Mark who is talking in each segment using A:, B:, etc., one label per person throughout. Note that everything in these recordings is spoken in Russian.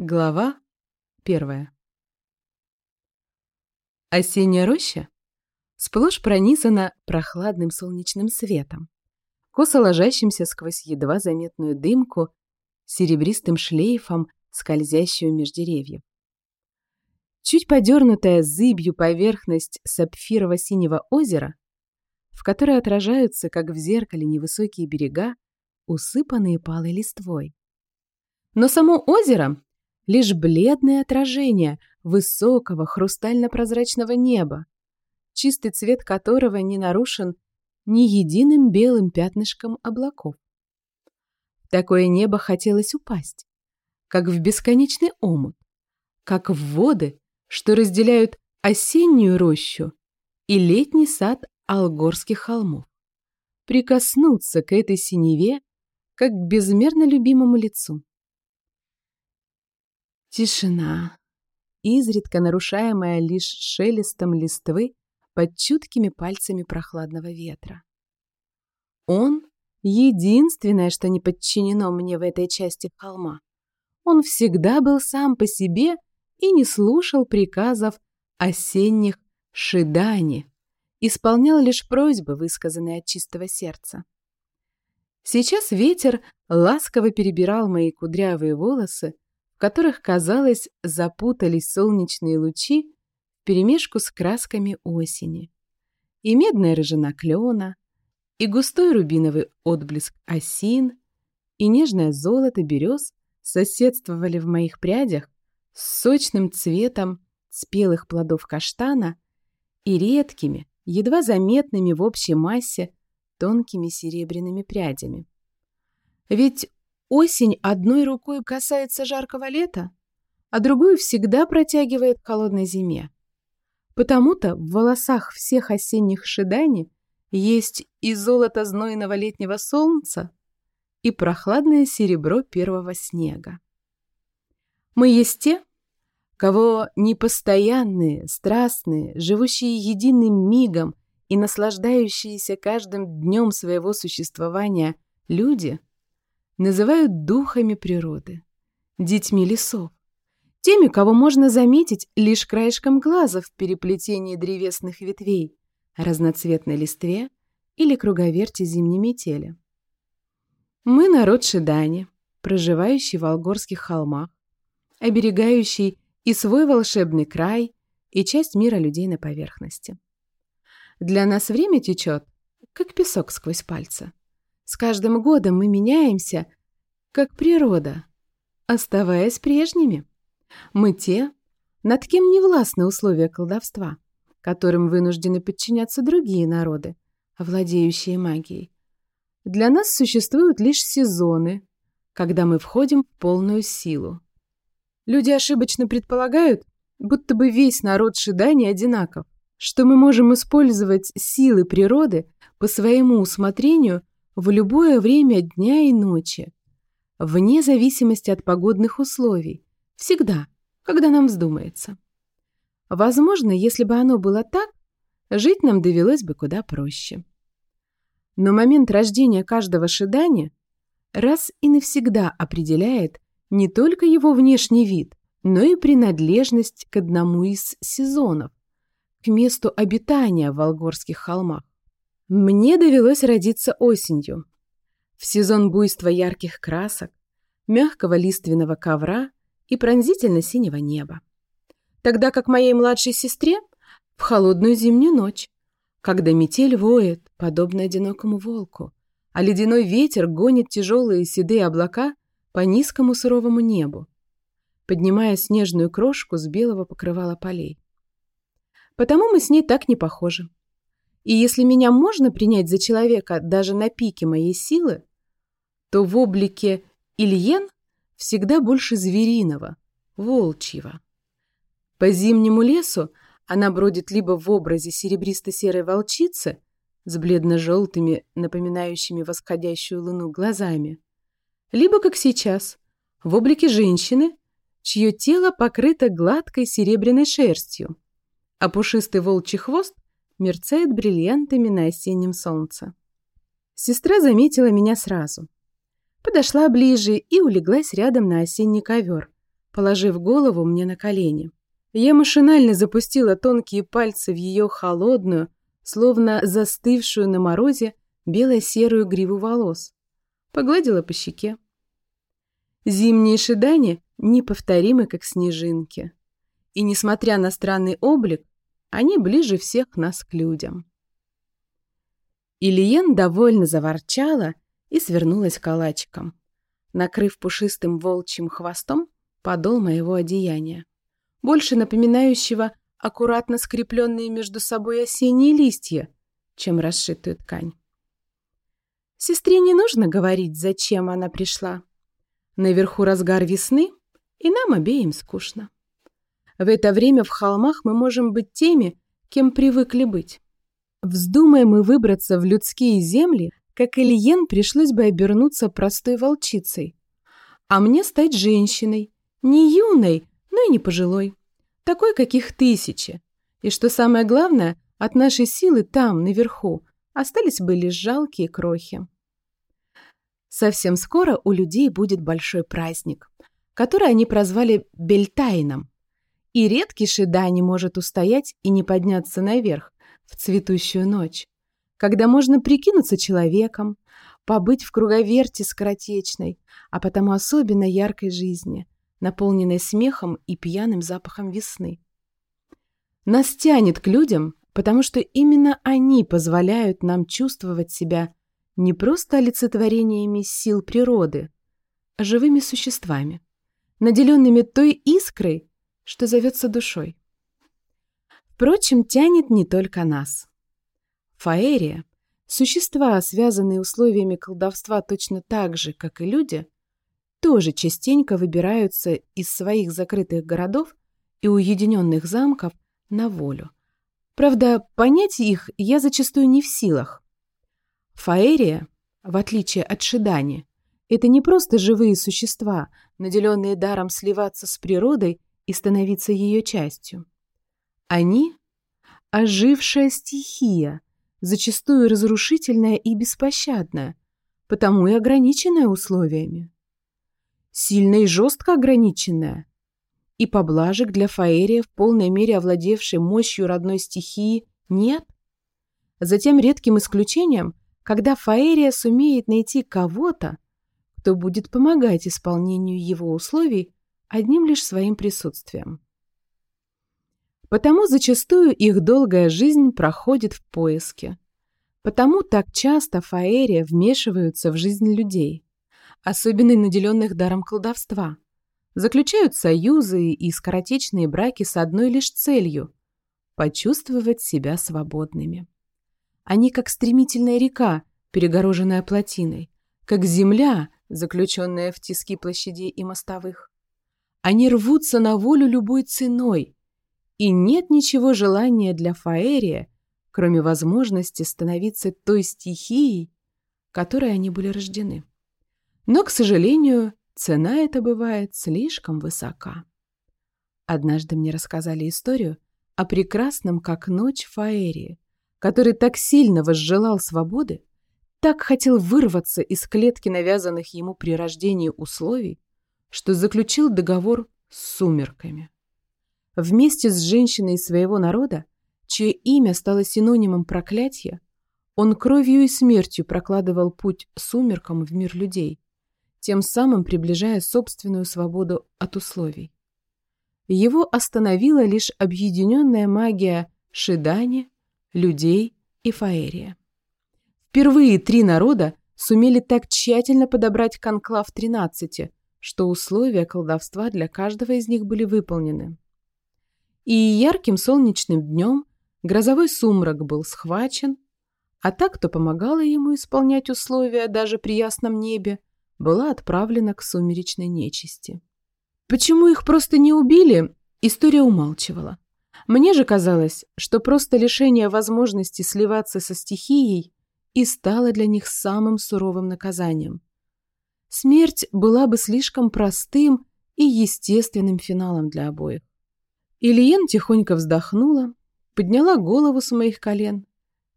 A: Глава первая. Осенняя роща сплошь пронизана прохладным солнечным светом, косо ложащимся сквозь едва заметную дымку, серебристым шлейфом, скользящую меж деревьев. Чуть подернутая зыбью поверхность сапфирово-синего озера, в которой отражаются, как в зеркале, невысокие берега, усыпанные палой листвой. Но само озеро лишь бледное отражение высокого хрустально-прозрачного неба, чистый цвет которого не нарушен ни единым белым пятнышком облаков. В такое небо хотелось упасть, как в бесконечный омут, как в воды, что разделяют осеннюю рощу и летний сад Алгорских холмов. Прикоснуться к этой синеве, как к безмерно любимому лицу. Тишина, изредка нарушаемая лишь шелестом листвы под чуткими пальцами прохладного ветра. Он — единственное, что не подчинено мне в этой части холма. Он всегда был сам по себе и не слушал приказов осенних шидани, исполнял лишь просьбы, высказанные от чистого сердца. Сейчас ветер ласково перебирал мои кудрявые волосы, в которых, казалось, запутались солнечные лучи вперемешку с красками осени. И медная рыжина клена, и густой рубиновый отблеск осин, и нежное золото берез соседствовали в моих прядях с сочным цветом спелых плодов каштана и редкими, едва заметными в общей массе, тонкими серебряными прядями. Ведь Осень одной рукой касается жаркого лета, а другую всегда протягивает к холодной зиме. Потому-то в волосах всех осенних шидани есть и золото знойного летнего солнца, и прохладное серебро первого снега. Мы есть те, кого непостоянные, страстные, живущие единым мигом и наслаждающиеся каждым днем своего существования люди называют духами природы, детьми лесов, теми, кого можно заметить лишь краешком глаза в переплетении древесных ветвей, разноцветной листве или круговерти зимней метели. Мы народ Шидани, проживающий в Алгорских холмах, оберегающий и свой волшебный край, и часть мира людей на поверхности. Для нас время течет, как песок сквозь пальцы. С каждым годом мы меняемся, как природа, оставаясь прежними. Мы те, над кем не властны условия колдовства, которым вынуждены подчиняться другие народы, владеющие магией. Для нас существуют лишь сезоны, когда мы входим в полную силу. Люди ошибочно предполагают, будто бы весь народ Шидани одинаков, что мы можем использовать силы природы по своему усмотрению в любое время дня и ночи, вне зависимости от погодных условий, всегда, когда нам вздумается. Возможно, если бы оно было так, жить нам довелось бы куда проще. Но момент рождения каждого шидани раз и навсегда определяет не только его внешний вид, но и принадлежность к одному из сезонов, к месту обитания в Волгорских холмах. Мне довелось родиться осенью, в сезон буйства ярких красок, мягкого лиственного ковра и пронзительно-синего неба. Тогда как моей младшей сестре в холодную зимнюю ночь, когда метель воет, подобно одинокому волку, а ледяной ветер гонит тяжелые седые облака по низкому суровому небу, поднимая снежную крошку с белого покрывала полей. Потому мы с ней так не похожи. И если меня можно принять за человека даже на пике моей силы, то в облике Ильен всегда больше звериного, волчьего. По зимнему лесу она бродит либо в образе серебристо-серой волчицы с бледно-желтыми, напоминающими восходящую луну глазами, либо, как сейчас, в облике женщины, чье тело покрыто гладкой серебряной шерстью, а пушистый волчий хвост мерцает бриллиантами на осеннем солнце. Сестра заметила меня сразу. Подошла ближе и улеглась рядом на осенний ковер, положив голову мне на колени. Я машинально запустила тонкие пальцы в ее холодную, словно застывшую на морозе, бело-серую гриву волос. Погладила по щеке. Зимние шидани неповторимы, как снежинки. И, несмотря на странный облик, они ближе всех нас к людям. Ильен довольно заворчала и свернулась калачиком, накрыв пушистым волчьим хвостом подол моего одеяния, больше напоминающего аккуратно скрепленные между собой осенние листья, чем расшитую ткань. Сестре не нужно говорить, зачем она пришла. Наверху разгар весны, и нам обеим скучно. В это время в холмах мы можем быть теми, кем привыкли быть. Вздумаем мы выбраться в людские земли, как Ильен пришлось бы обернуться простой волчицей. А мне стать женщиной, не юной, но и не пожилой. Такой, каких тысячи. И что самое главное, от нашей силы там, наверху, остались бы лишь жалкие крохи. Совсем скоро у людей будет большой праздник, который они прозвали Бельтайном. И редкий Шида не может устоять и не подняться наверх, в цветущую ночь, когда можно прикинуться человеком, побыть в круговерте скоротечной, а потому особенно яркой жизни, наполненной смехом и пьяным запахом весны. Нас тянет к людям, потому что именно они позволяют нам чувствовать себя не просто олицетворениями сил природы, а живыми существами, наделенными той искрой, что зовется душой. Впрочем, тянет не только нас. Фаэрия, существа, связанные условиями колдовства точно так же, как и люди, тоже частенько выбираются из своих закрытых городов и уединенных замков на волю. Правда, понять их я зачастую не в силах. Фаэрия, в отличие от Шидани, это не просто живые существа, наделенные даром сливаться с природой и становиться ее частью. Они — ожившая стихия, зачастую разрушительная и беспощадная, потому и ограниченная условиями. Сильно и жестко ограниченная. И поблажек для Фаэрия, в полной мере овладевшей мощью родной стихии, нет. Затем редким исключением, когда Фаэрия сумеет найти кого-то, кто будет помогать исполнению его условий одним лишь своим присутствием. Потому зачастую их долгая жизнь проходит в поиске. Потому так часто фаэрия вмешиваются в жизнь людей, особенно наделенных даром колдовства. Заключают союзы и скоротечные браки с одной лишь целью – почувствовать себя свободными. Они как стремительная река, перегороженная плотиной, как земля, заключенная в тиски площадей и мостовых. Они рвутся на волю любой ценой – и нет ничего желания для Фаэрия, кроме возможности становиться той стихией, которой они были рождены. Но, к сожалению, цена эта бывает слишком высока. Однажды мне рассказали историю о прекрасном, как ночь, Фаэрии, который так сильно возжелал свободы, так хотел вырваться из клетки навязанных ему при рождении условий, что заключил договор с сумерками. Вместе с женщиной своего народа, чье имя стало синонимом проклятия, он кровью и смертью прокладывал путь сумеркам в мир людей, тем самым приближая собственную свободу от условий. Его остановила лишь объединенная магия Шидани, людей и Фаэрия. Впервые три народа сумели так тщательно подобрать конклав тринадцати, что условия колдовства для каждого из них были выполнены. И ярким солнечным днем грозовой сумрак был схвачен, а та, кто помогала ему исполнять условия даже при ясном небе, была отправлена к сумеречной нечисти. Почему их просто не убили, история умалчивала. Мне же казалось, что просто лишение возможности сливаться со стихией и стало для них самым суровым наказанием. Смерть была бы слишком простым и естественным финалом для обоих. Ильен тихонько вздохнула, подняла голову с моих колен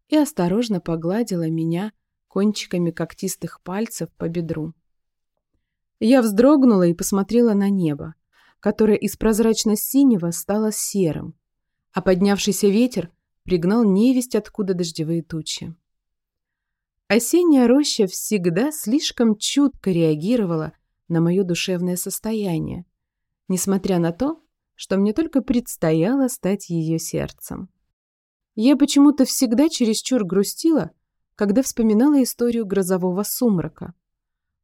A: и осторожно погладила меня кончиками когтистых пальцев по бедру. Я вздрогнула и посмотрела на небо, которое из прозрачно-синего стало серым, а поднявшийся ветер пригнал невесть откуда дождевые тучи. Осенняя роща всегда слишком чутко реагировала на мое душевное состояние, несмотря на то, что мне только предстояло стать ее сердцем. Я почему-то всегда чересчур грустила, когда вспоминала историю грозового сумрака.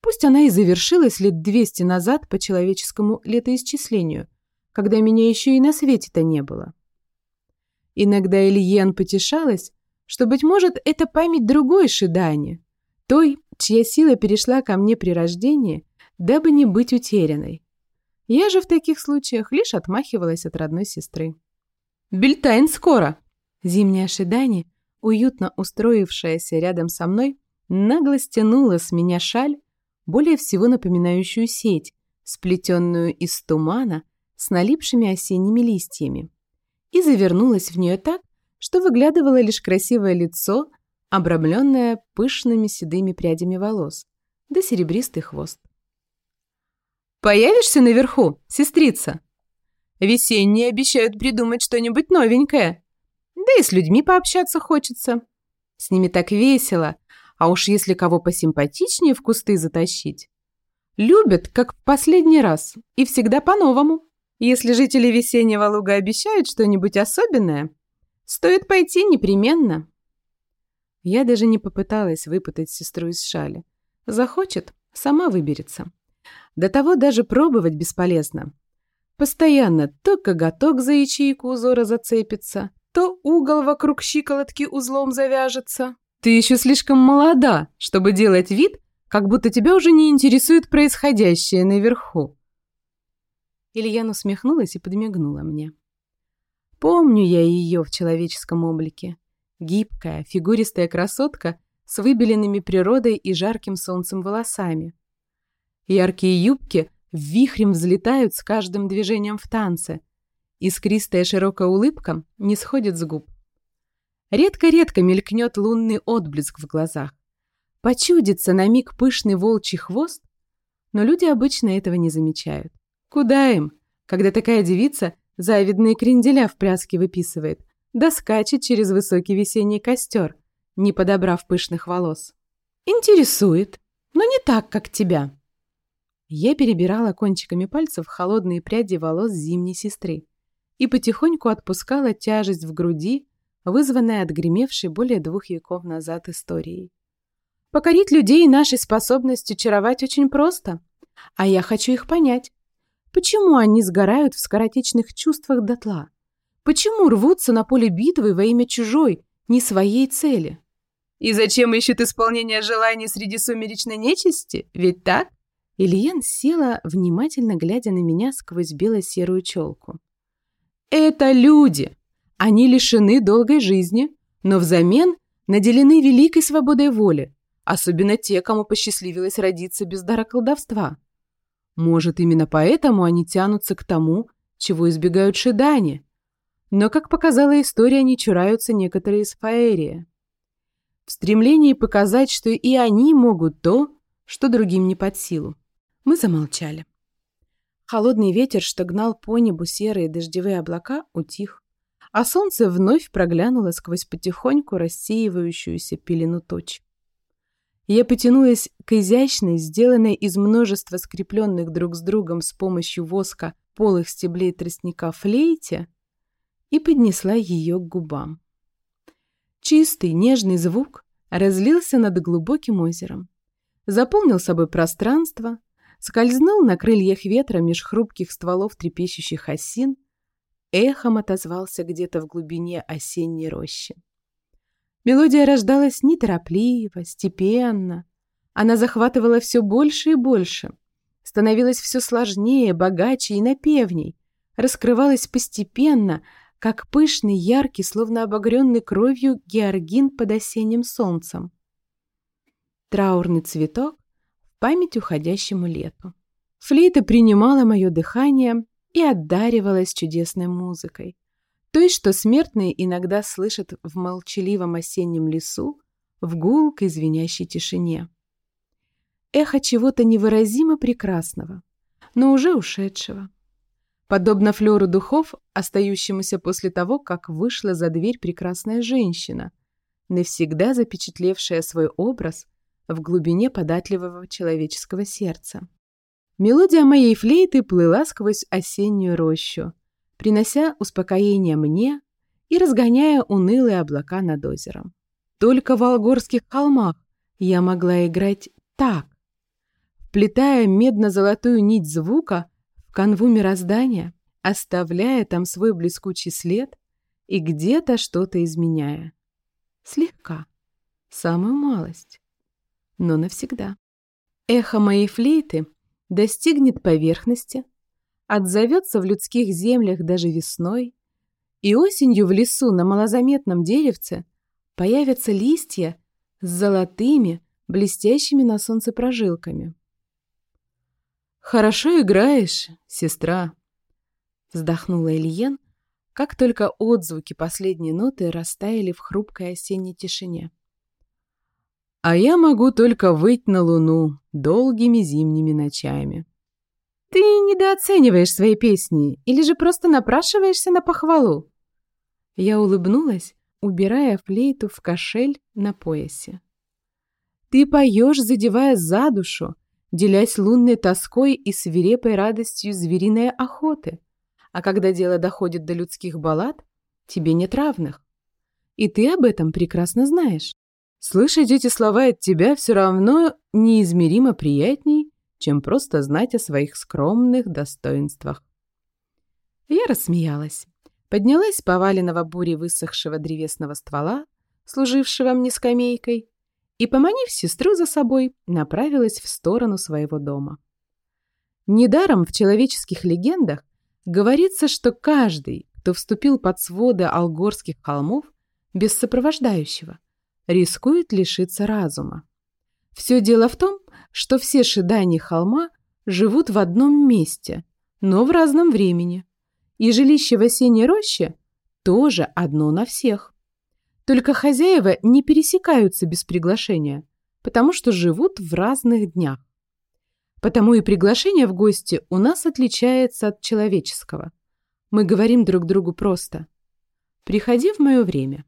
A: Пусть она и завершилась лет двести назад по человеческому летоисчислению, когда меня еще и на свете-то не было. Иногда Ильен потешалась, что, быть может, это память другой Шидани, той, чья сила перешла ко мне при рождении, дабы не быть утерянной. Я же в таких случаях лишь отмахивалась от родной сестры. «Бельтайн скоро!» Зимняя Шидани, уютно устроившаяся рядом со мной, нагло стянула с меня шаль, более всего напоминающую сеть, сплетенную из тумана с налипшими осенними листьями, и завернулась в нее так, что выглядывало лишь красивое лицо, обрамленное пышными седыми прядями волос, да серебристый хвост. «Появишься наверху, сестрица?» «Весенние обещают придумать что-нибудь новенькое. Да и с людьми пообщаться хочется. С ними так весело, а уж если кого посимпатичнее в кусты затащить. Любят, как в последний раз, и всегда по-новому. Если жители весеннего луга обещают что-нибудь особенное, стоит пойти непременно». Я даже не попыталась выпутать сестру из шали. Захочет, сама выберется. До того даже пробовать бесполезно. Постоянно то коготок за ячейку узора зацепится, то угол вокруг щиколотки узлом завяжется. Ты еще слишком молода, чтобы делать вид, как будто тебя уже не интересует происходящее наверху. Ильяна усмехнулась и подмигнула мне. Помню я ее в человеческом облике. Гибкая, фигуристая красотка с выбеленными природой и жарким солнцем волосами. Яркие юбки вихрем взлетают с каждым движением в танце. Искристая широкая улыбка не сходит с губ. Редко-редко мелькнет лунный отблеск в глазах. Почудится на миг пышный волчий хвост, но люди обычно этого не замечают. Куда им, когда такая девица завидные кренделя в пляске выписывает, да скачет через высокий весенний костер, не подобрав пышных волос. Интересует, но не так, как тебя. Я перебирала кончиками пальцев холодные пряди волос зимней сестры и потихоньку отпускала тяжесть в груди, вызванная отгремевшей более двух веков назад историей. Покорить людей нашей способностью чаровать очень просто, а я хочу их понять. Почему они сгорают в скоротечных чувствах дотла? Почему рвутся на поле битвы во имя чужой, не своей цели? И зачем ищут исполнение желаний среди сумеречной нечисти? Ведь так? Ильен села, внимательно глядя на меня сквозь бело-серую челку. «Это люди! Они лишены долгой жизни, но взамен наделены великой свободой воли, особенно те, кому посчастливилось родиться без дара колдовства. Может, именно поэтому они тянутся к тому, чего избегают шидани. Но, как показала история, не чураются некоторые из Фаэрия. В стремлении показать, что и они могут то, что другим не под силу. Мы замолчали. Холодный ветер, что гнал по небу серые дождевые облака, утих, а солнце вновь проглянуло сквозь потихоньку рассеивающуюся пелену точ. Я потянулась к изящной, сделанной из множества скрепленных друг с другом с помощью воска полых стеблей тростника флейте и поднесла ее к губам. Чистый, нежный звук разлился над глубоким озером, заполнил собой пространство, скользнул на крыльях ветра меж хрупких стволов трепещущих осин, эхом отозвался где-то в глубине осенней рощи. Мелодия рождалась неторопливо, степенно. Она захватывала все больше и больше, становилась все сложнее, богаче и напевней, раскрывалась постепенно, как пышный, яркий, словно обогренный кровью георгин под осенним солнцем. Траурный цветок память уходящему лету. Флейта принимала мое дыхание и отдаривалась чудесной музыкой, той, что смертные иногда слышат в молчаливом осеннем лесу, в гулкой звенящей тишине. Эхо чего-то невыразимо прекрасного, но уже ушедшего. подобно флеру духов, остающемуся после того, как вышла за дверь прекрасная женщина, навсегда запечатлевшая свой образ в глубине податливого человеческого сердца. Мелодия моей флейты плыла сквозь осеннюю рощу, принося успокоение мне и разгоняя унылые облака над озером. Только в Алгорских холмах я могла играть так, вплетая медно-золотую нить звука в канву мироздания, оставляя там свой блескучий след и где-то что-то изменяя. Слегка, самую малость, но навсегда. Эхо моей флейты достигнет поверхности, отзовется в людских землях даже весной, и осенью в лесу на малозаметном деревце появятся листья с золотыми, блестящими на солнце прожилками. «Хорошо играешь, сестра», — вздохнула Ильен, как только отзвуки последней ноты растаяли в хрупкой осенней тишине. «А я могу только выть на луну долгими зимними ночами». «Ты недооцениваешь свои песни или же просто напрашиваешься на похвалу?» Я улыбнулась, убирая флейту в кошель на поясе. «Ты поешь, задевая за душу, делясь лунной тоской и свирепой радостью звериной охоты. А когда дело доходит до людских баллад, тебе нет равных. И ты об этом прекрасно знаешь. Слышать эти слова от тебя все равно неизмеримо приятней, чем просто знать о своих скромных достоинствах. Я рассмеялась, поднялась с поваленного бури высохшего древесного ствола, служившего мне скамейкой, и, поманив сестру за собой, направилась в сторону своего дома. Недаром в человеческих легендах говорится, что каждый, кто вступил под своды Алгорских холмов без сопровождающего, рискует лишиться разума. Все дело в том, что все шидани холма живут в одном месте, но в разном времени, и жилище в осенней роще тоже одно на всех. Только хозяева не пересекаются без приглашения, потому что живут в разных днях. Потому и приглашение в гости у нас отличается от человеческого. Мы говорим друг другу просто «Приходи в мое время».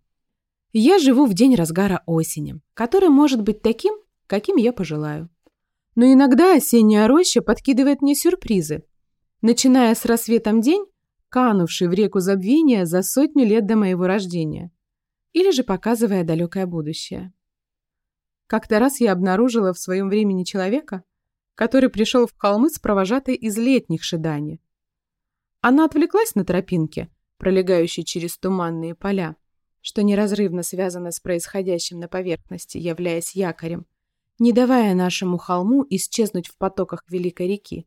A: Я живу в день разгара осени, который может быть таким, каким я пожелаю. Но иногда осенняя роща подкидывает мне сюрпризы, начиная с рассветом день, канувший в реку забвения за сотню лет до моего рождения или же показывая далекое будущее. Как-то раз я обнаружила в своем времени человека, который пришел в холмы с провожатой из летних шедани. Она отвлеклась на тропинке, пролегающей через туманные поля, что неразрывно связано с происходящим на поверхности, являясь якорем, не давая нашему холму исчезнуть в потоках Великой реки.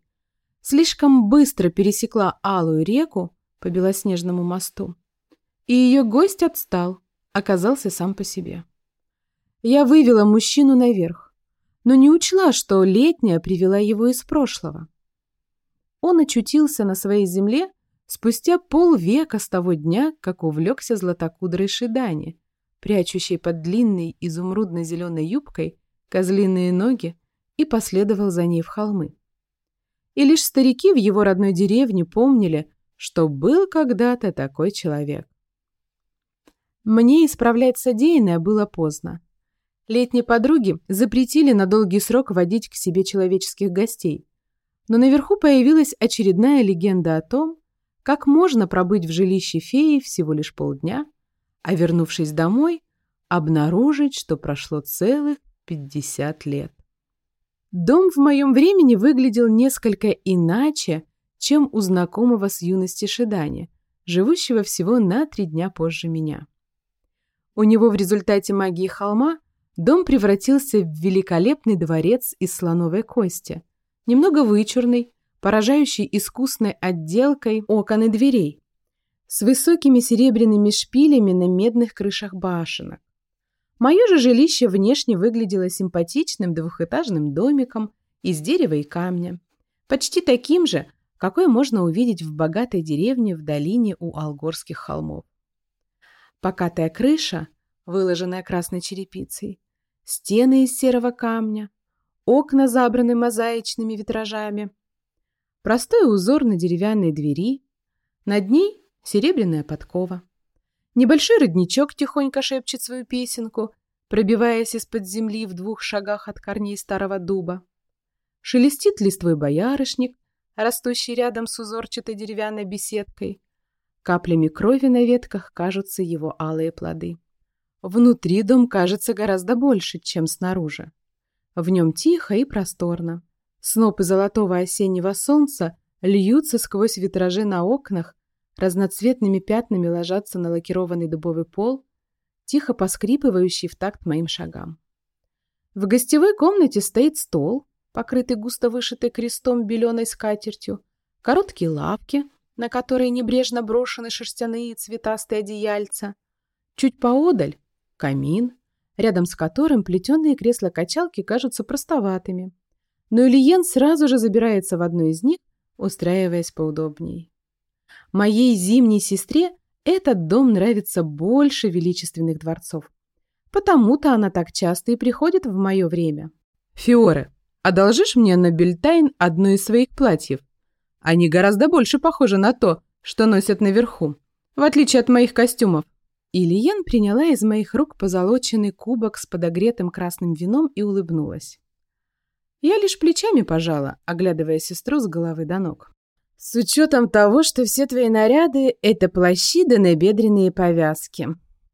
A: Слишком быстро пересекла алую реку по белоснежному мосту. И ее гость отстал, оказался сам по себе. Я вывела мужчину наверх, но не учла, что летняя привела его из прошлого. Он очутился на своей земле спустя полвека с того дня, как увлекся златокудрой Шидани, прячущей под длинной изумрудно-зеленой юбкой козлиные ноги, и последовал за ней в холмы. И лишь старики в его родной деревне помнили, что был когда-то такой человек. Мне исправлять содеянное было поздно. Летние подруги запретили на долгий срок водить к себе человеческих гостей. Но наверху появилась очередная легенда о том, как можно пробыть в жилище феи всего лишь полдня, а вернувшись домой, обнаружить, что прошло целых 50 лет. Дом в моем времени выглядел несколько иначе, чем у знакомого с юности Шидани, живущего всего на три дня позже меня. У него в результате магии холма дом превратился в великолепный дворец из слоновой кости, немного вычурный, поражающий искусной отделкой окон и дверей, с высокими серебряными шпилями на медных крышах башенок. Мое же жилище внешне выглядело симпатичным двухэтажным домиком из дерева и камня, почти таким же, какой можно увидеть в богатой деревне в долине у Алгорских холмов покатая крыша, выложенная красной черепицей, стены из серого камня, окна забраны мозаичными витражами. Простой узор на деревянной двери, над ней серебряная подкова. Небольшой родничок тихонько шепчет свою песенку, пробиваясь из-под земли в двух шагах от корней старого дуба. Шелестит листвой боярышник, растущий рядом с узорчатой деревянной беседкой. Каплями крови на ветках кажутся его алые плоды. Внутри дом кажется гораздо больше, чем снаружи. В нем тихо и просторно. Снопы золотого осеннего солнца льются сквозь витражи на окнах, разноцветными пятнами ложатся на лакированный дубовый пол, тихо поскрипывающий в такт моим шагам. В гостевой комнате стоит стол, покрытый густо вышитой крестом беленой скатертью, короткие лавки, на которые небрежно брошены шерстяные цветастые одеяльца. Чуть поодаль — камин, рядом с которым плетеные кресла-качалки кажутся простоватыми. Но Ильен сразу же забирается в одну из них, устраиваясь поудобней. Моей зимней сестре этот дом нравится больше величественных дворцов. Потому-то она так часто и приходит в мое время. Фиоре, одолжишь мне на Бельтайн одно из своих платьев? Они гораздо больше похожи на то, что носят наверху, в отличие от моих костюмов. Ильен приняла из моих рук позолоченный кубок с подогретым красным вином и улыбнулась. Я лишь плечами пожала, оглядывая сестру с головы до ног. С учетом того, что все твои наряды — это плащи да набедренные повязки.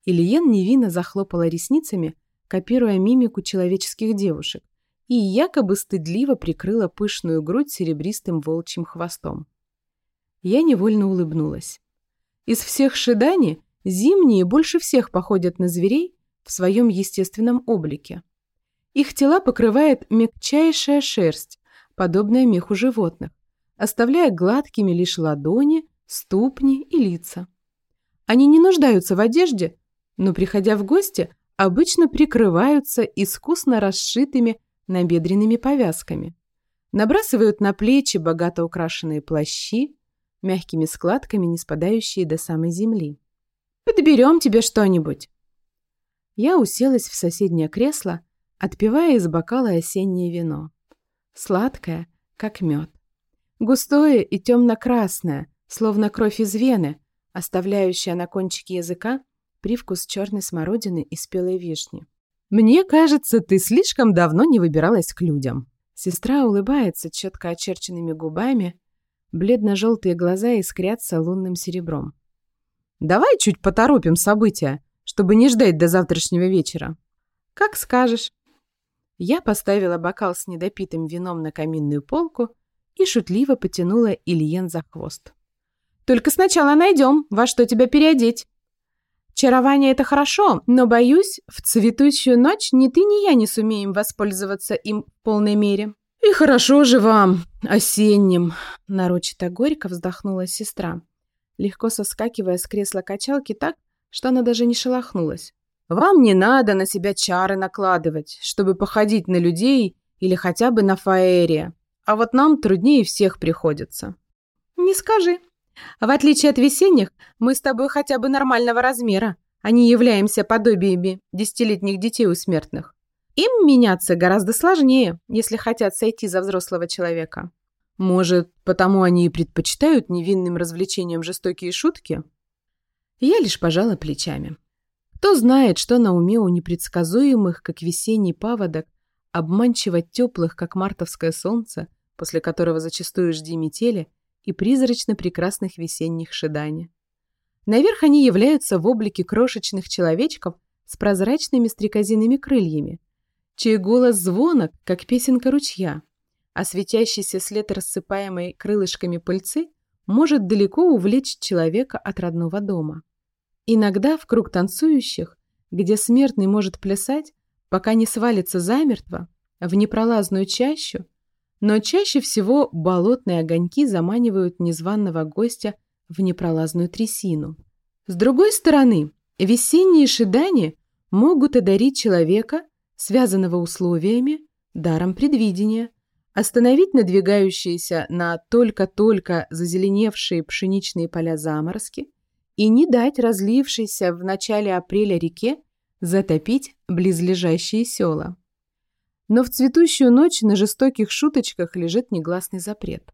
A: Ильен невинно захлопала ресницами, копируя мимику человеческих девушек, и якобы стыдливо прикрыла пышную грудь серебристым волчьим хвостом. Я невольно улыбнулась. Из всех шидани зимние больше всех походят на зверей в своем естественном облике. Их тела покрывает мягчайшая шерсть, подобная меху животных оставляя гладкими лишь ладони, ступни и лица. Они не нуждаются в одежде, но, приходя в гости, обычно прикрываются искусно расшитыми набедренными повязками. Набрасывают на плечи богато украшенные плащи, мягкими складками, не спадающие до самой земли. «Подберем тебе что-нибудь!» Я уселась в соседнее кресло, отпивая из бокала осеннее вино. Сладкое, как мед. Густое и темно-красное, словно кровь из вены, оставляющая на кончике языка привкус черной смородины и спелой вишни. «Мне кажется, ты слишком давно не выбиралась к людям». Сестра улыбается четко очерченными губами, бледно-желтые глаза искрятся лунным серебром. «Давай чуть поторопим события, чтобы не ждать до завтрашнего вечера». «Как скажешь». Я поставила бокал с недопитым вином на каминную полку и шутливо потянула Ильен за хвост. «Только сначала найдем, во что тебя переодеть. Чарование — это хорошо, но, боюсь, в цветущую ночь ни ты, ни я не сумеем воспользоваться им в полной мере». «И хорошо же вам, осенним!» — нарочито горько вздохнула сестра, легко соскакивая с кресла качалки так, что она даже не шелохнулась. «Вам не надо на себя чары накладывать, чтобы походить на людей или хотя бы на фаэрия. А вот нам труднее всех приходится. Не скажи. В отличие от весенних, мы с тобой хотя бы нормального размера, а не являемся подобиями десятилетних детей у смертных. Им меняться гораздо сложнее, если хотят сойти за взрослого человека. Может, потому они и предпочитают невинным развлечениям жестокие шутки? Я лишь пожала плечами. Кто знает, что на уме у непредсказуемых, как весенний паводок, обманчиво теплых, как мартовское солнце, после которого зачастую жди метели и призрачно прекрасных весенних шедани. Наверх они являются в облике крошечных человечков с прозрачными стрекозиными крыльями, чей голос звонок, как песенка ручья, а светящийся след рассыпаемой крылышками пыльцы может далеко увлечь человека от родного дома. Иногда в круг танцующих, где смертный может плясать, пока не свалится замертво, в непролазную чащу, но чаще всего болотные огоньки заманивают незваного гостя в непролазную трясину. С другой стороны, весенние шидани могут одарить человека, связанного условиями, даром предвидения, остановить надвигающиеся на только-только зазеленевшие пшеничные поля заморозки и не дать разлившейся в начале апреля реке затопить близлежащие села. Но в цветущую ночь на жестоких шуточках лежит негласный запрет.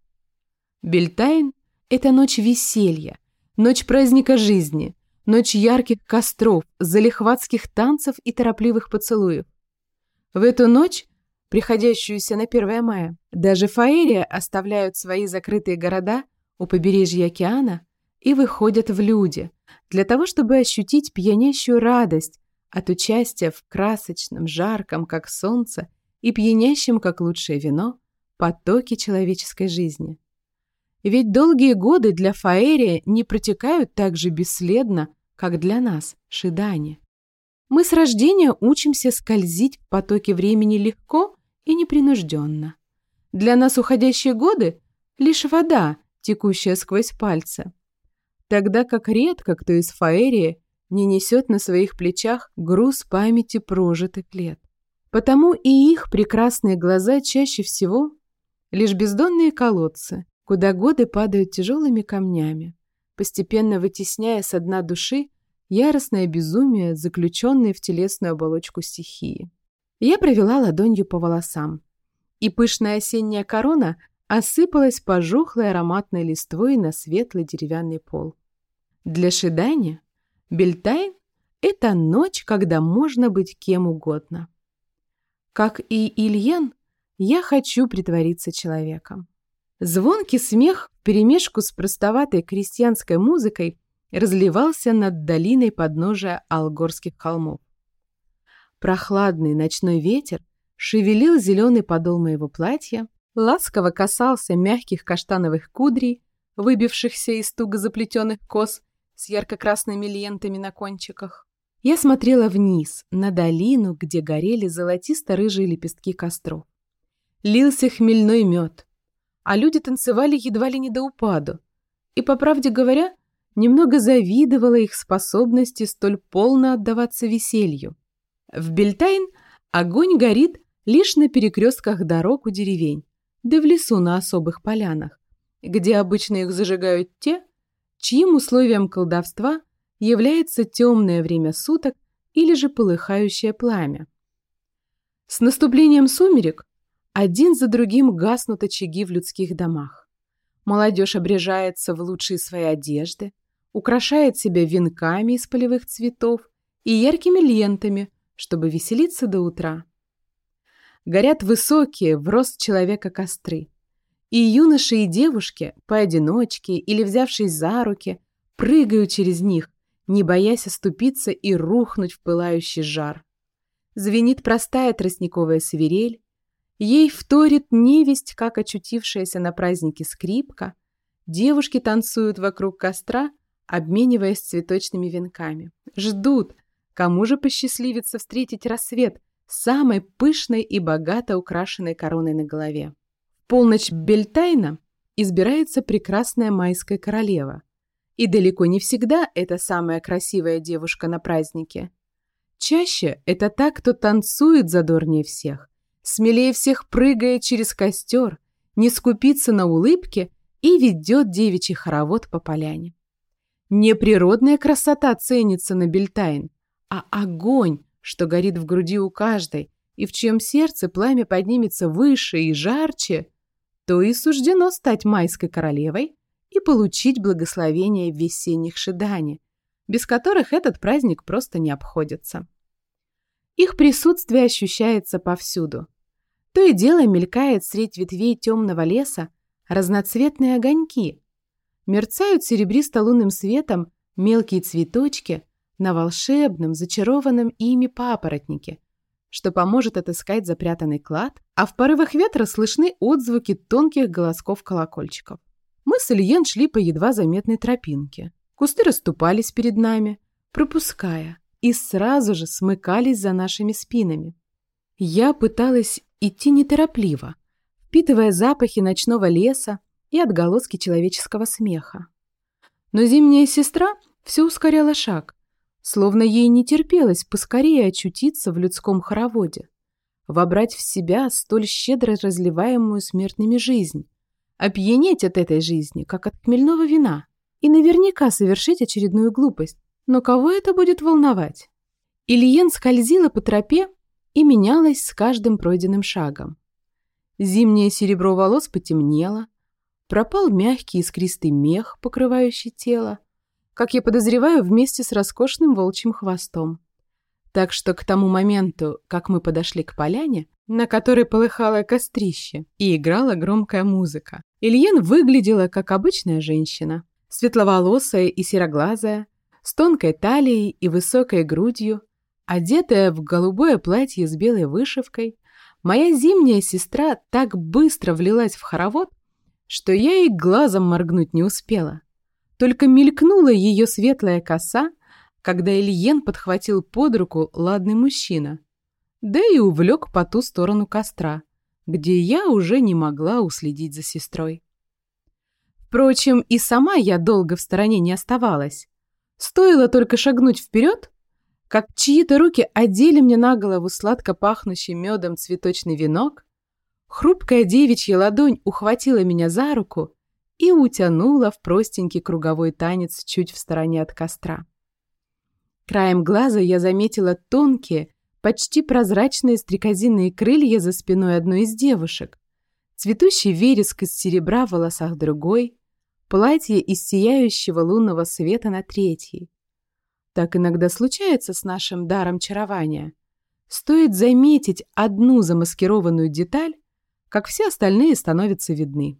A: Бельтайн – это ночь веселья, ночь праздника жизни, ночь ярких костров, залихватских танцев и торопливых поцелуев. В эту ночь, приходящуюся на 1 мая, даже Фаэрия оставляют свои закрытые города у побережья океана и выходят в люди, для того, чтобы ощутить пьянящую радость от участия в красочном, жарком, как солнце, и пьянящем, как лучшее вино, потоке человеческой жизни. Ведь долгие годы для Фаэрия не протекают так же бесследно, как для нас, Шидани. Мы с рождения учимся скользить в потоке времени легко и непринужденно. Для нас уходящие годы — лишь вода, текущая сквозь пальцы. Тогда как редко кто из Фаэрии не несет на своих плечах груз памяти прожитых лет. Потому и их прекрасные глаза чаще всего лишь бездонные колодцы, куда годы падают тяжелыми камнями, постепенно вытесняя со дна души яростное безумие, заключенное в телесную оболочку стихии. Я провела ладонью по волосам, и пышная осенняя корона осыпалась пожухлой ароматной листвой на светлый деревянный пол. Для Шидани Бельтайн — это ночь, когда можно быть кем угодно. Как и Ильен, я хочу притвориться человеком. Звонкий смех вперемешку с простоватой крестьянской музыкой разливался над долиной подножия Алгорских холмов. Прохладный ночной ветер шевелил зеленый подол моего платья, ласково касался мягких каштановых кудрей, выбившихся из туго заплетенных кос с ярко-красными лентами на кончиках. Я смотрела вниз, на долину, где горели золотисто-рыжие лепестки костров. Лился хмельной мед, а люди танцевали едва ли не до упаду. И, по правде говоря, немного завидовала их способности столь полно отдаваться веселью. В Бельтайн огонь горит лишь на перекрестках дорог у деревень, да в лесу на особых полянах, где обычно их зажигают те, чьим условием колдовства является темное время суток или же полыхающее пламя. С наступлением сумерек один за другим гаснут очаги в людских домах. Молодежь обрежается в лучшие свои одежды, украшает себя венками из полевых цветов и яркими лентами, чтобы веселиться до утра. Горят высокие, в рост человека костры. И юноши и девушки, поодиночке или взявшись за руки, прыгают через них, не боясь оступиться и рухнуть в пылающий жар. Звенит простая тростниковая свирель, Ей вторит невесть, как очутившаяся на празднике скрипка. Девушки танцуют вокруг костра, обмениваясь цветочными венками. Ждут, кому же посчастливится встретить рассвет самой пышной и богато украшенной короной на голове. Полночь Бельтайна избирается прекрасная майская королева. И далеко не всегда это самая красивая девушка на празднике. Чаще это та, кто танцует задорнее всех, смелее всех прыгает через костер, не скупится на улыбке и ведет девичий хоровод по поляне. Не природная красота ценится на Бельтайн, а огонь, что горит в груди у каждой, и в чьем сердце пламя поднимется выше и жарче, то и суждено стать майской королевой и получить благословение в весенних шидане, без которых этот праздник просто не обходится. Их присутствие ощущается повсюду. То и дело мелькает средь ветвей темного леса разноцветные огоньки. Мерцают серебристо-лунным светом мелкие цветочки на волшебном, зачарованном ими папоротнике, что поможет отыскать запрятанный клад, а в порывах ветра слышны отзвуки тонких голосков колокольчиков. Мы с Ильен шли по едва заметной тропинке. Кусты расступались перед нами, пропуская, и сразу же смыкались за нашими спинами. Я пыталась идти неторопливо, впитывая запахи ночного леса и отголоски человеческого смеха. Но зимняя сестра все ускоряла шаг, словно ей не терпелось поскорее очутиться в людском хороводе, вобрать в себя столь щедро разливаемую смертными жизнь, опьянеть от этой жизни, как от хмельного вина, и наверняка совершить очередную глупость. Но кого это будет волновать? Ильен скользила по тропе, и менялась с каждым пройденным шагом. Зимнее серебро волос потемнело, Пропал мягкий искристый мех, покрывающий тело, как я подозреваю, вместе с роскошным волчьим хвостом. Так что к тому моменту, как мы подошли к поляне, на которой полыхало кострище и играла громкая музыка, Ильен выглядела как обычная женщина, светловолосая и сероглазая, с тонкой талией и высокой грудью, одетая в голубое платье с белой вышивкой, моя зимняя сестра так быстро влилась в хоровод, что я и глазом моргнуть не успела. Только мелькнула ее светлая коса, когда Ильен подхватил под руку ладный мужчина, да и увлек по ту сторону костра, где я уже не могла уследить за сестрой. Впрочем, и сама я долго в стороне не оставалась. Стоило только шагнуть вперед, как чьи-то руки одели мне на голову сладко пахнущий медом цветочный венок, хрупкая девичья ладонь ухватила меня за руку и утянула в простенький круговой танец чуть в стороне от костра. Краем глаза я заметила тонкие, почти прозрачные стрекозиные крылья за спиной одной из девушек, цветущий вереск из серебра в волосах другой, платье из сияющего лунного света на третьей. Так иногда случается с нашим даром чарования. Стоит заметить одну замаскированную деталь, как все остальные становятся видны.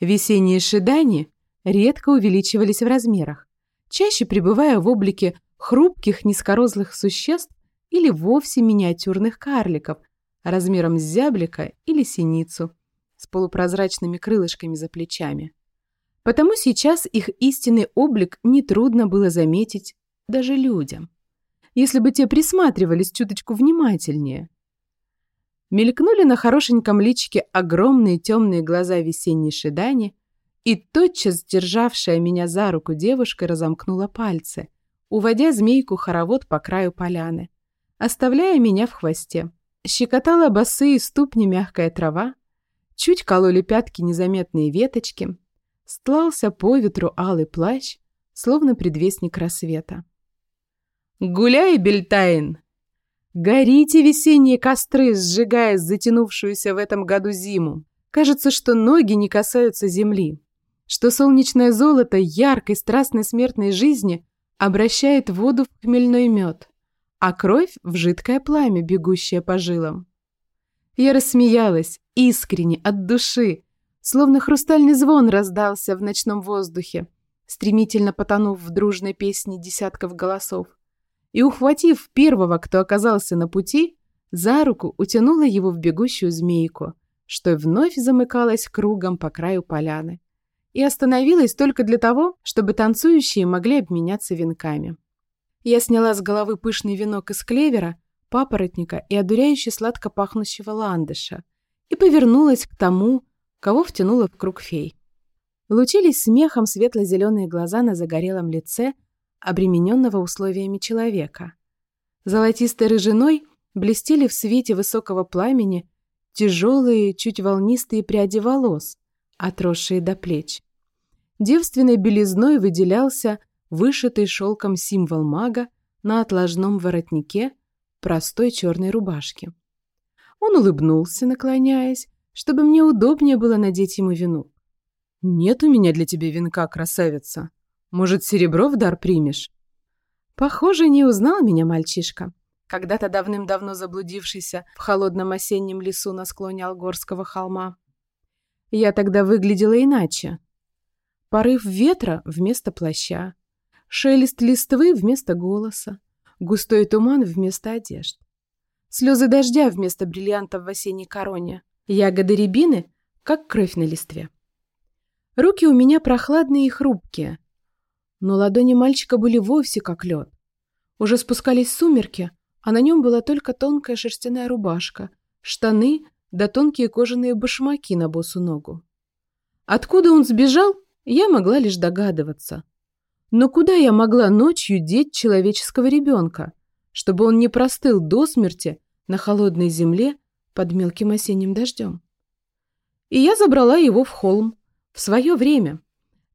A: Весенние шидани редко увеличивались в размерах, чаще пребывая в облике хрупких низкорослых существ или вовсе миниатюрных карликов размером с зяблика или синицу с полупрозрачными крылышками за плечами. Потому сейчас их истинный облик нетрудно было заметить даже людям, если бы те присматривались чуточку внимательнее. Мелькнули на хорошеньком личике огромные темные глаза весенней шидани, и тотчас державшая меня за руку девушка разомкнула пальцы, уводя змейку-хоровод по краю поляны, оставляя меня в хвосте. Щекотала босые ступни мягкая трава, чуть кололи пятки незаметные веточки, стлался по ветру алый плащ, словно предвестник рассвета. «Гуляй, Бельтайн!» Горите весенние костры, сжигая затянувшуюся в этом году зиму. Кажется, что ноги не касаются земли, что солнечное золото яркой страстной смертной жизни обращает воду в хмельной мед, а кровь в жидкое пламя, бегущее по жилам. Я рассмеялась, искренне, от души, словно хрустальный звон раздался в ночном воздухе, стремительно потонув в дружной песне десятков голосов и, ухватив первого, кто оказался на пути, за руку утянула его в бегущую змейку, что вновь замыкалась кругом по краю поляны, и остановилась только для того, чтобы танцующие могли обменяться венками. Я сняла с головы пышный венок из клевера, папоротника и одуряюще сладко пахнущего ландыша и повернулась к тому, кого втянула в круг фей. Лучились смехом светло-зеленые глаза на загорелом лице – обремененного условиями человека. Золотистой рыжиной блестели в свете высокого пламени тяжелые, чуть волнистые пряди волос, отросшие до плеч. Девственной белизной выделялся вышитый шелком символ мага на отложном воротнике простой черной рубашки. Он улыбнулся, наклоняясь, чтобы мне удобнее было надеть ему венок. «Нет у меня для тебя венка, красавица!» Может, серебро в дар примешь?» Похоже, не узнал меня мальчишка, когда-то давным-давно заблудившийся в холодном осеннем лесу на склоне Алгорского холма. Я тогда выглядела иначе. Порыв ветра вместо плаща, шелест листвы вместо голоса, густой туман вместо одежд, слезы дождя вместо бриллиантов в осенней короне, ягоды рябины, как кровь на листве. Руки у меня прохладные и хрупкие, но ладони мальчика были вовсе как лед. Уже спускались сумерки, а на нем была только тонкая шерстяная рубашка, штаны да тонкие кожаные башмаки на босу ногу. Откуда он сбежал, я могла лишь догадываться. Но куда я могла ночью деть человеческого ребенка, чтобы он не простыл до смерти на холодной земле под мелким осенним дождем? И я забрала его в холм, в свое время,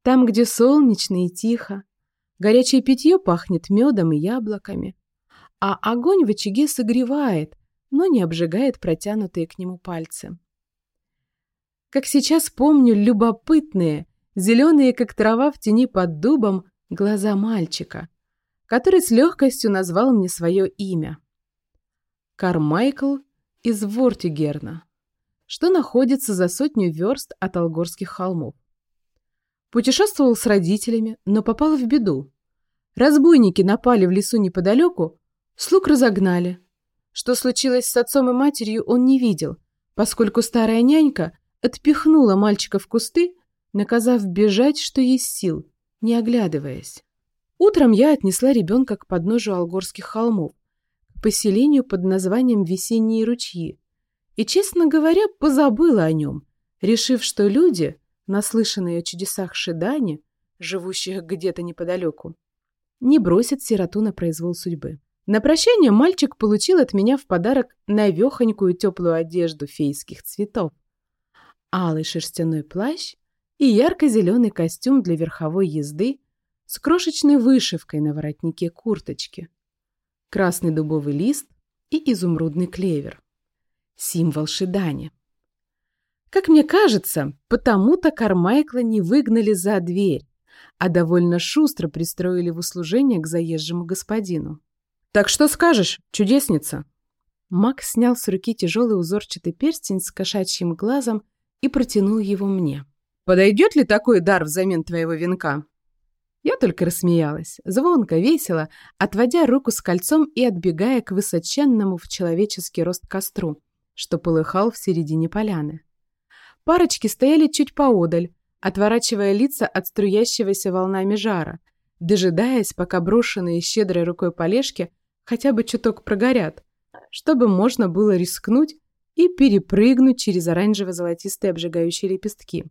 A: там, где солнечно и тихо, горячее питье пахнет медом и яблоками, а огонь в очаге согревает, но не обжигает протянутые к нему пальцы. как сейчас помню любопытные, зеленые, как трава в тени под дубом, глаза мальчика, который с легкостью назвал мне свое имя. Кармайкл из Вортигерна, что находится за сотню верст от Алгорских холмов. Путешествовал с родителями, но попал в беду. Разбойники напали в лесу неподалеку, слуг разогнали. Что случилось с отцом и матерью, он не видел, поскольку старая нянька отпихнула мальчика в кусты, наказав бежать, что есть сил, не оглядываясь. Утром я отнесла ребенка к подножию Алгорских холмов, к поселению под названием Весенние ручьи, и, честно говоря, позабыла о нем, решив, что люди, наслышанные о чудесах Шидани, живущих где-то неподалеку, не бросят сироту на произвол судьбы. На прощание мальчик получил от меня в подарок навехонькую теплую одежду фейских цветов, алый шерстяной плащ и ярко-зеленый костюм для верховой езды с крошечной вышивкой на воротнике курточки, красный дубовый лист и изумрудный клевер. Символ Шидани. Как мне кажется, потому-то Кармайкла не выгнали за дверь, а довольно шустро пристроили в услужение к заезжему господину. «Так что скажешь, чудесница?» Макс снял с руки тяжелый узорчатый перстень с кошачьим глазом и протянул его мне. «Подойдет ли такой дар взамен твоего венка?» Я только рассмеялась, звонко, весело, отводя руку с кольцом и отбегая к высоченному в человеческий рост костру, что полыхал в середине поляны. Парочки стояли чуть поодаль, отворачивая лица от струящегося волнами жара, дожидаясь, пока брошенные щедрой рукой полежки хотя бы чуток прогорят, чтобы можно было рискнуть и перепрыгнуть через оранжево-золотистые обжигающие лепестки.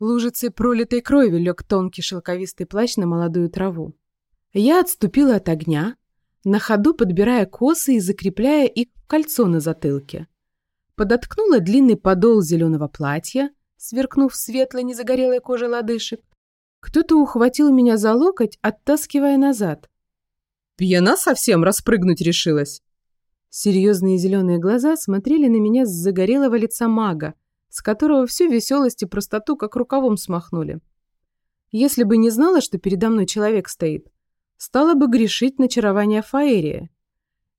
A: Лужицей пролитой крови лег тонкий шелковистый плащ на молодую траву. Я отступила от огня, на ходу подбирая косы и закрепляя их в кольцо на затылке. Подоткнула длинный подол зеленого платья, сверкнув светлой незагорелой кожей лодыжек. Кто-то ухватил меня за локоть, оттаскивая назад. «Пьяна совсем распрыгнуть решилась?» Серьезные зеленые глаза смотрели на меня с загорелого лица мага, с которого всю веселость и простоту как рукавом смахнули. Если бы не знала, что передо мной человек стоит, стала бы грешить на чарование Фаэрия.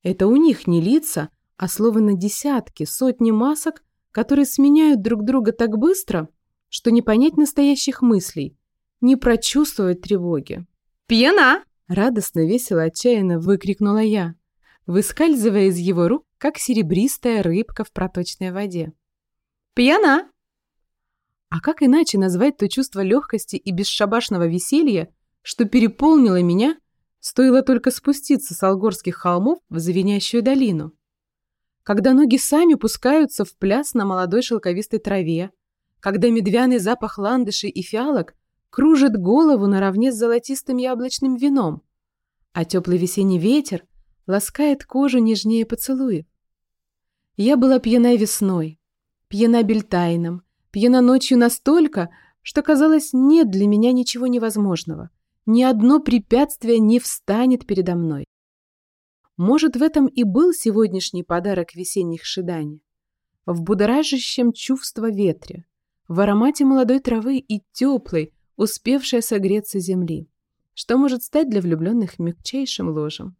A: Это у них не лица, а слово на десятки, сотни масок, которые сменяют друг друга так быстро, что не понять настоящих мыслей, не прочувствовать тревоги. «Пьяна!» — радостно, весело, отчаянно выкрикнула я, выскальзывая из его рук, как серебристая рыбка в проточной воде. «Пьяна!» А как иначе назвать то чувство легкости и бесшабашного веселья, что переполнило меня, стоило только спуститься с Алгорских холмов в звенящую долину? когда ноги сами пускаются в пляс на молодой шелковистой траве, когда медвяный запах ландышей и фиалок кружит голову наравне с золотистым яблочным вином, а теплый весенний ветер ласкает кожу нежнее поцелуев. Я была пьяна весной, пьяна бельтайном, пьяна ночью настолько, что, казалось, нет для меня ничего невозможного. Ни одно препятствие не встанет передо мной. Может, в этом и был сегодняшний подарок весенних шиданий. В будоражащем чувство ветре, в аромате молодой травы и теплой, успевшей согреться земли, что может стать для влюбленных мягчайшим ложем.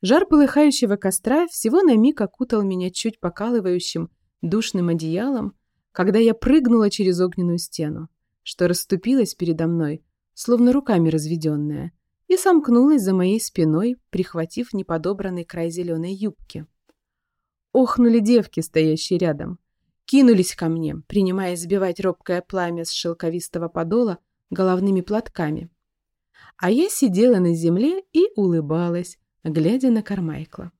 A: Жар полыхающего костра всего на миг окутал меня чуть покалывающим душным одеялом, когда я прыгнула через огненную стену, что расступилась передо мной, словно руками разведенная, и сомкнулась за моей спиной, прихватив неподобранный край зеленой юбки. Охнули девки, стоящие рядом. Кинулись ко мне, принимая сбивать робкое пламя с шелковистого подола головными платками. А я сидела на земле и улыбалась, глядя на Кармайкла.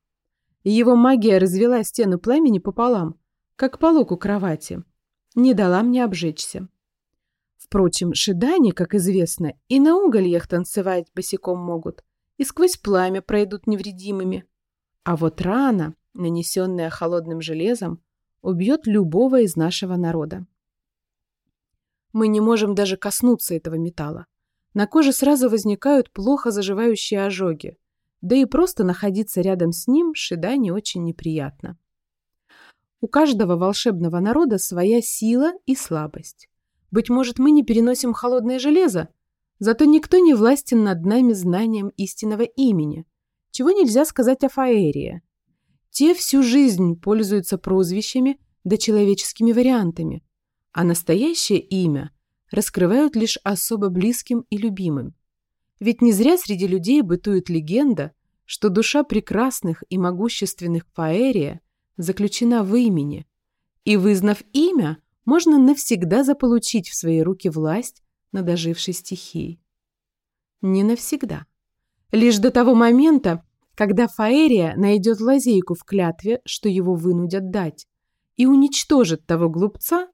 A: Его магия развела стену пламени пополам, как полок у кровати, не дала мне обжечься. Впрочем, шидани, как известно, и на угольях танцевать босиком могут, и сквозь пламя пройдут невредимыми. А вот рана, нанесенная холодным железом, убьет любого из нашего народа. Мы не можем даже коснуться этого металла. На коже сразу возникают плохо заживающие ожоги, да и просто находиться рядом с ним Шидани очень неприятно. У каждого волшебного народа своя сила и слабость. Быть может, мы не переносим холодное железо, зато никто не властен над нами знанием истинного имени, чего нельзя сказать о Фаэрии. Те всю жизнь пользуются прозвищами да человеческими вариантами, а настоящее имя раскрывают лишь особо близким и любимым. Ведь не зря среди людей бытует легенда, что душа прекрасных и могущественных Фаэрия заключена в имени, и, вызнав имя, можно навсегда заполучить в свои руки власть над ожившей стихией. Не навсегда. Лишь до того момента, когда Фаэрия найдет лазейку в клятве, что его вынудят дать, и уничтожит того глупца,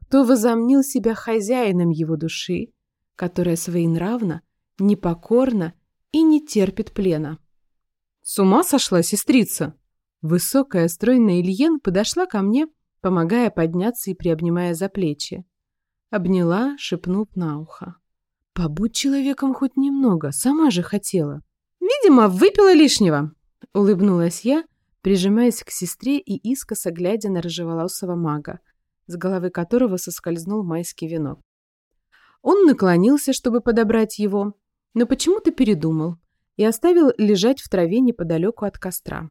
A: кто возомнил себя хозяином его души, которая своенравна, непокорна и не терпит плена. «С ума сошла сестрица!» Высокая, стройная Ильен подошла ко мне, помогая подняться и приобнимая за плечи. Обняла, шепнув на ухо. «Побудь человеком хоть немного, сама же хотела». «Видимо, выпила лишнего», — улыбнулась я, прижимаясь к сестре и искоса глядя на рыжеволосого мага, с головы которого соскользнул майский венок. Он наклонился, чтобы подобрать его, но почему-то передумал и оставил лежать в траве неподалеку от костра.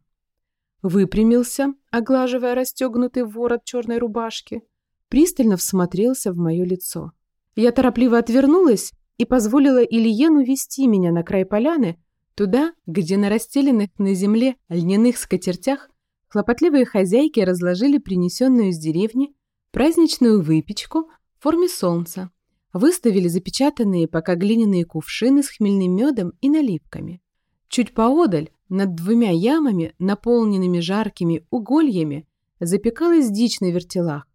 A: Выпрямился, оглаживая расстегнутый ворот черной рубашки, пристально всмотрелся в мое лицо. Я торопливо отвернулась и позволила Ильену вести меня на край поляны, Туда, где на расстеленных на земле льняных скатертях хлопотливые хозяйки разложили принесенную из деревни праздничную выпечку в форме солнца, выставили запечатанные пока глиняные кувшины с хмельным медом и наливками. Чуть поодаль, над двумя ямами, наполненными жаркими угольями, запекалась дичь на вертелах.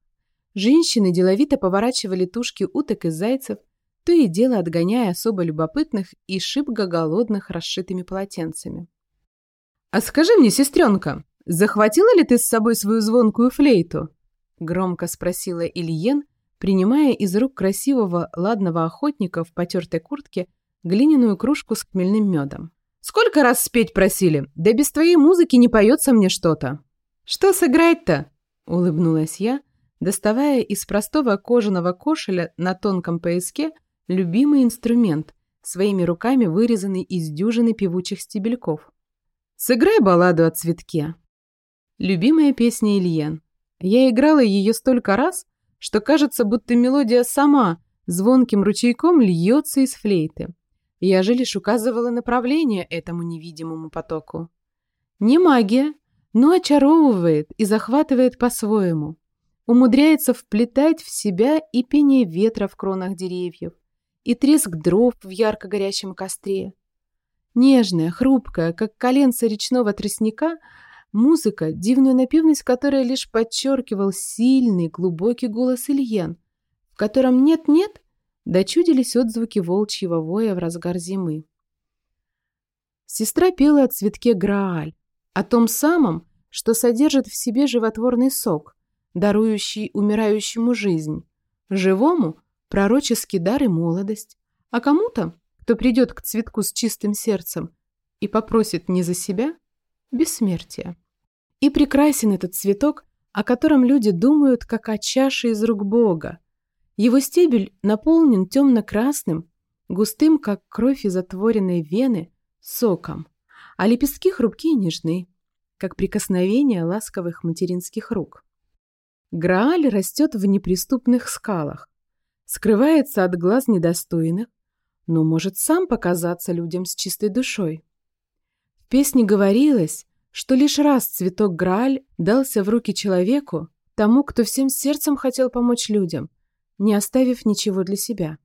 A: Женщины деловито поворачивали тушки уток и зайцев, то и дело отгоняя особо любопытных и шибко голодных расшитыми полотенцами. «А скажи мне, сестренка, захватила ли ты с собой свою звонкую флейту?» Громко спросила Ильен, принимая из рук красивого ладного охотника в потертой куртке глиняную кружку с хмельным медом. «Сколько раз спеть просили? Да без твоей музыки не поется мне что-то». «Что сыграть-то?» — улыбнулась я, доставая из простого кожаного кошеля на тонком пояске любимый инструмент, своими руками вырезанный из дюжины певучих стебельков. «Сыграй балладу о цветке». Любимая песня Ильен. Я играла ее столько раз, что кажется, будто мелодия сама звонким ручейком льется из флейты. Я же лишь указывала направление этому невидимому потоку. Не магия, но очаровывает и захватывает по-своему. Умудряется вплетать в себя и пение ветра в кронах деревьев, и треск дров в ярко горящем костре. Нежная, хрупкая, как коленца речного тростника, музыка, дивную напевность которой лишь подчеркивал сильный, глубокий голос Ильен, в котором нет-нет, дочудились отзвуки волчьего воя в разгар зимы. Сестра пела о цветке Грааль, о том самом, что содержит в себе животворный сок, дарующий умирающему жизнь, живому пророческий дар и молодость, а кому-то, кто придет к цветку с чистым сердцем и попросит не за себя, бессмертие. И прекрасен этот цветок, о котором люди думают, как о чаше из рук Бога. Его стебель наполнен темно-красным, густым, как кровь из отворенной вены, соком, а лепестки хрупкие и нежны, как прикосновение ласковых материнских рук. Грааль растет в неприступных скалах, скрывается от глаз недостойных, но может сам показаться людям с чистой душой. В песне говорилось, что лишь раз цветок Грааль дался в руки человеку, тому, кто всем сердцем хотел помочь людям, не оставив ничего для себя.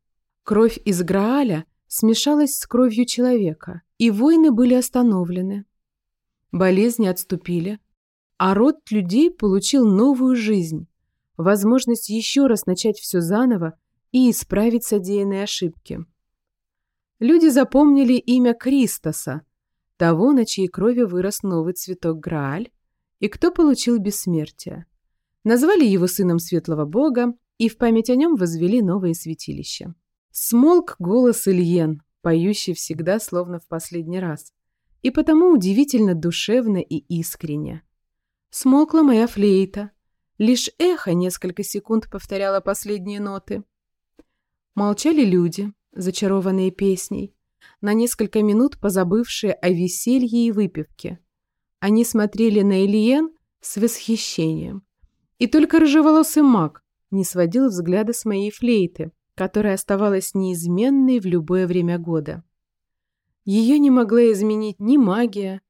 A: Кровь из Грааля смешалась с кровью человека, и войны были остановлены. Болезни отступили, а род людей получил новую жизнь, возможность еще раз начать все заново и исправить содеянные ошибки. Люди запомнили имя Кристоса, того, на чьей крови вырос новый цветок Грааль, и кто получил бессмертие. Назвали его сыном светлого бога и в память о нем возвели новое святилище. Смолк голос Ильен, поющий всегда словно в последний раз, и потому удивительно душевно и искренне. Смолкла моя флейта, Лишь эхо несколько секунд повторяло последние ноты. Молчали люди, зачарованные песней, на несколько минут позабывшие о веселье и выпивке. Они смотрели на Ильен с восхищением. И только рыжеволосый маг не сводил взгляда с моей флейты, которая оставалась неизменной в любое время года. Ее не могла изменить ни магия,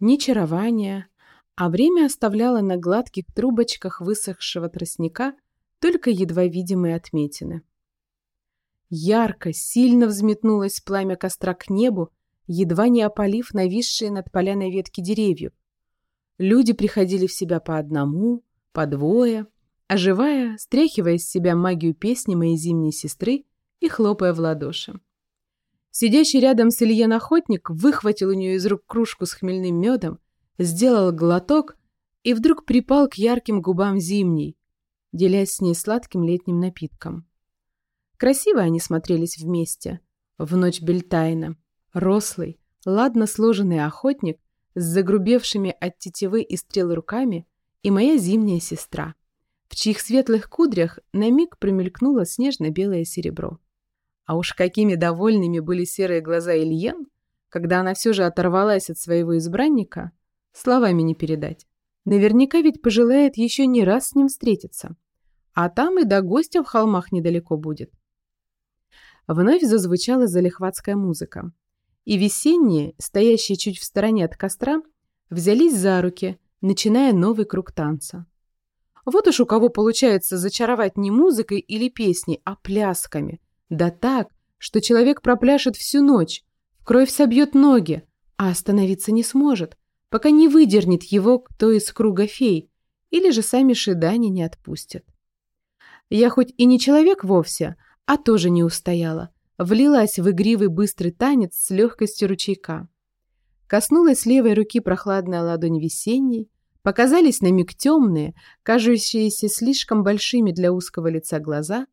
A: ни чарование, а время оставляло на гладких трубочках высохшего тростника только едва видимые отметины. Ярко, сильно взметнулось пламя костра к небу, едва не опалив нависшие над поляной ветки деревьев. Люди приходили в себя по одному, по двое, оживая, стряхивая с себя магию песни моей зимней сестры и хлопая в ладоши. Сидящий рядом с Ильен охотник выхватил у нее из рук кружку с хмельным медом, сделал глоток и вдруг припал к ярким губам зимней, делясь с ней сладким летним напитком. Красиво они смотрелись вместе. В ночь Бельтайна. Рослый, ладно сложенный охотник с загрубевшими от тетивы и стрел руками и моя зимняя сестра, в чьих светлых кудрях на миг промелькнуло снежно-белое серебро. А уж какими довольными были серые глаза Ильен, когда она все же оторвалась от своего избранника, словами не передать. Наверняка ведь пожелает еще не раз с ним встретиться. А там и до гостя в холмах недалеко будет. Вновь зазвучала залихватская музыка. И весенние, стоящие чуть в стороне от костра, взялись за руки, начиная новый круг танца. Вот уж у кого получается зачаровать не музыкой или песней, а плясками. Да так, что человек пропляшет всю ночь, кровь собьет ноги, а остановиться не сможет, пока не выдернет его кто из круга фей, или же сами шидани не отпустят. Я хоть и не человек вовсе, а тоже не устояла. Влилась в игривый быстрый танец с легкостью ручейка. Коснулась левой руки прохладная ладонь весенней, показались на миг темные, кажущиеся слишком большими для узкого лица глаза,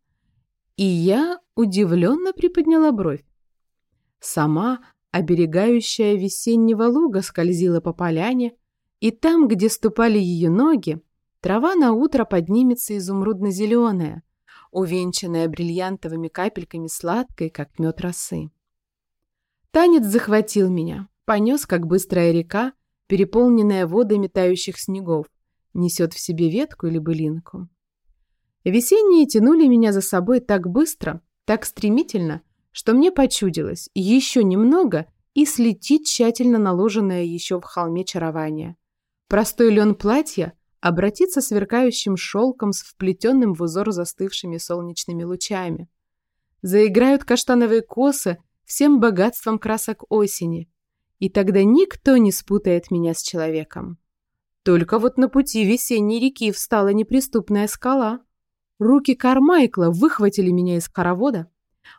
A: и я удивленно приподняла бровь. Сама, оберегающая весеннего луга, скользила по поляне, и там, где ступали ее ноги, трава на утро поднимется изумрудно-зеленая, увенчанная бриллиантовыми капельками сладкой, как мед росы. Танец захватил меня, понес, как быстрая река, переполненная водами тающих снегов, несет в себе ветку или былинку. Весенние тянули меня за собой так быстро, так стремительно, что мне почудилось, еще немного и слетит тщательно наложенное еще в холме чарование. Простой лен платья обратиться сверкающим шелком с вплетенным в узор застывшими солнечными лучами. Заиграют каштановые косы всем богатством красок осени, и тогда никто не спутает меня с человеком. Только вот на пути весенней реки встала неприступная скала. Руки Кармайкла выхватили меня из хоровода.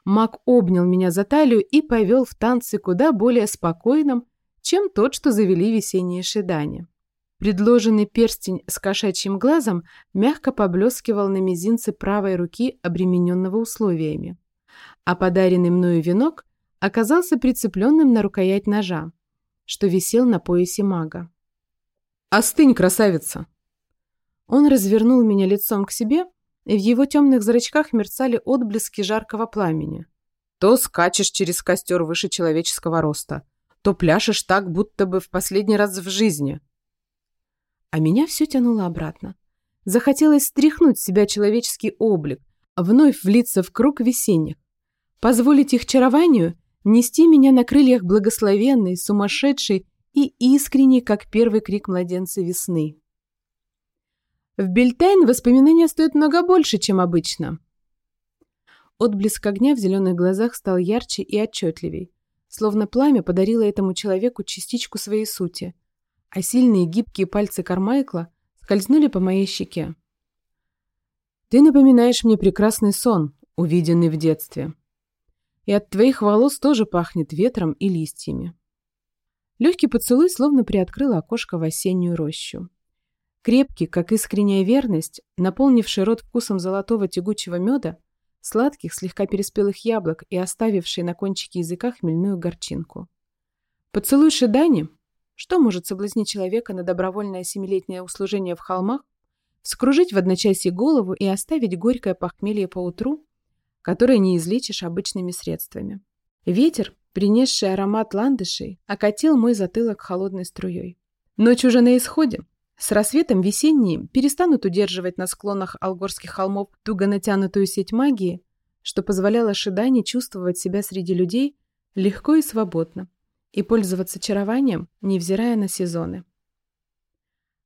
A: Маг обнял меня за талию и повел в танцы куда более спокойным, чем тот, что завели весенние шидания. Предложенный перстень с кошачьим глазом мягко поблескивал на мизинце правой руки, обремененного условиями. А подаренный мною венок оказался прицепленным на рукоять ножа, что висел на поясе мага. «Остынь, красавица!» Он развернул меня лицом к себе, и в его темных зрачках мерцали отблески жаркого пламени. То скачешь через костер выше человеческого роста, то пляшешь так, будто бы в последний раз в жизни – а меня все тянуло обратно. Захотелось стряхнуть с себя человеческий облик, вновь влиться в круг весенних, позволить их чарованию нести меня на крыльях благословенной, сумасшедшей и искренней, как первый крик младенца весны. В Бельтайн воспоминания стоят много больше, чем обычно. Отблеск огня в зеленых глазах стал ярче и отчетливей, словно пламя подарило этому человеку частичку своей сути – а сильные гибкие пальцы Кармайкла скользнули по моей щеке. «Ты напоминаешь мне прекрасный сон, увиденный в детстве. И от твоих волос тоже пахнет ветром и листьями». Легкий поцелуй словно приоткрыл окошко в осеннюю рощу. Крепкий, как искренняя верность, наполнивший рот вкусом золотого тягучего меда, сладких, слегка переспелых яблок и оставивший на кончике языка хмельную горчинку. Поцелуй Шидани что может соблазнить человека на добровольное семилетнее услужение в холмах, скружить в одночасье голову и оставить горькое похмелье по утру, которое не излечишь обычными средствами. Ветер, принесший аромат ландышей, окатил мой затылок холодной струей. Ночь уже на исходе. С рассветом весенние перестанут удерживать на склонах Алгорских холмов туго натянутую сеть магии, что позволяло Шидане чувствовать себя среди людей легко и свободно и пользоваться чарованием, невзирая на сезоны.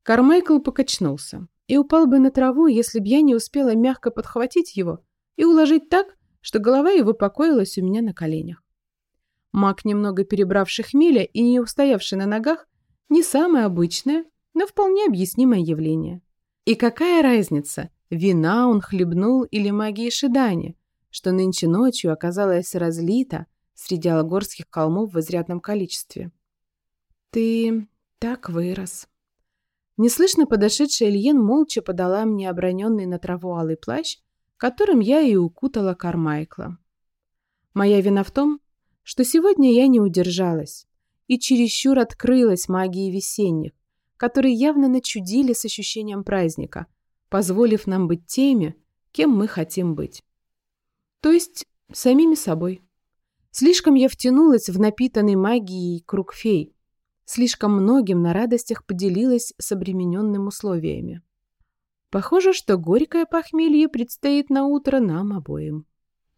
A: Кармайкл покачнулся и упал бы на траву, если б я не успела мягко подхватить его и уложить так, что голова его покоилась у меня на коленях. Маг, немного перебравший хмеля и не устоявший на ногах, не самое обычное, но вполне объяснимое явление. И какая разница, вина он хлебнул или магии Шидани, что нынче ночью оказалась разлита среди алгорских холмов в изрядном количестве. «Ты так вырос». Неслышно подошедшая Ильен молча подала мне оброненный на траву алый плащ, которым я и укутала Кармайкла. Моя вина в том, что сегодня я не удержалась и чересчур открылась магии весенних, которые явно начудили с ощущением праздника, позволив нам быть теми, кем мы хотим быть. То есть самими собой. Слишком я втянулась в напитанный магией круг фей, слишком многим на радостях поделилась с обремененным условиями. Похоже, что горькое похмелье предстоит на утро нам обоим.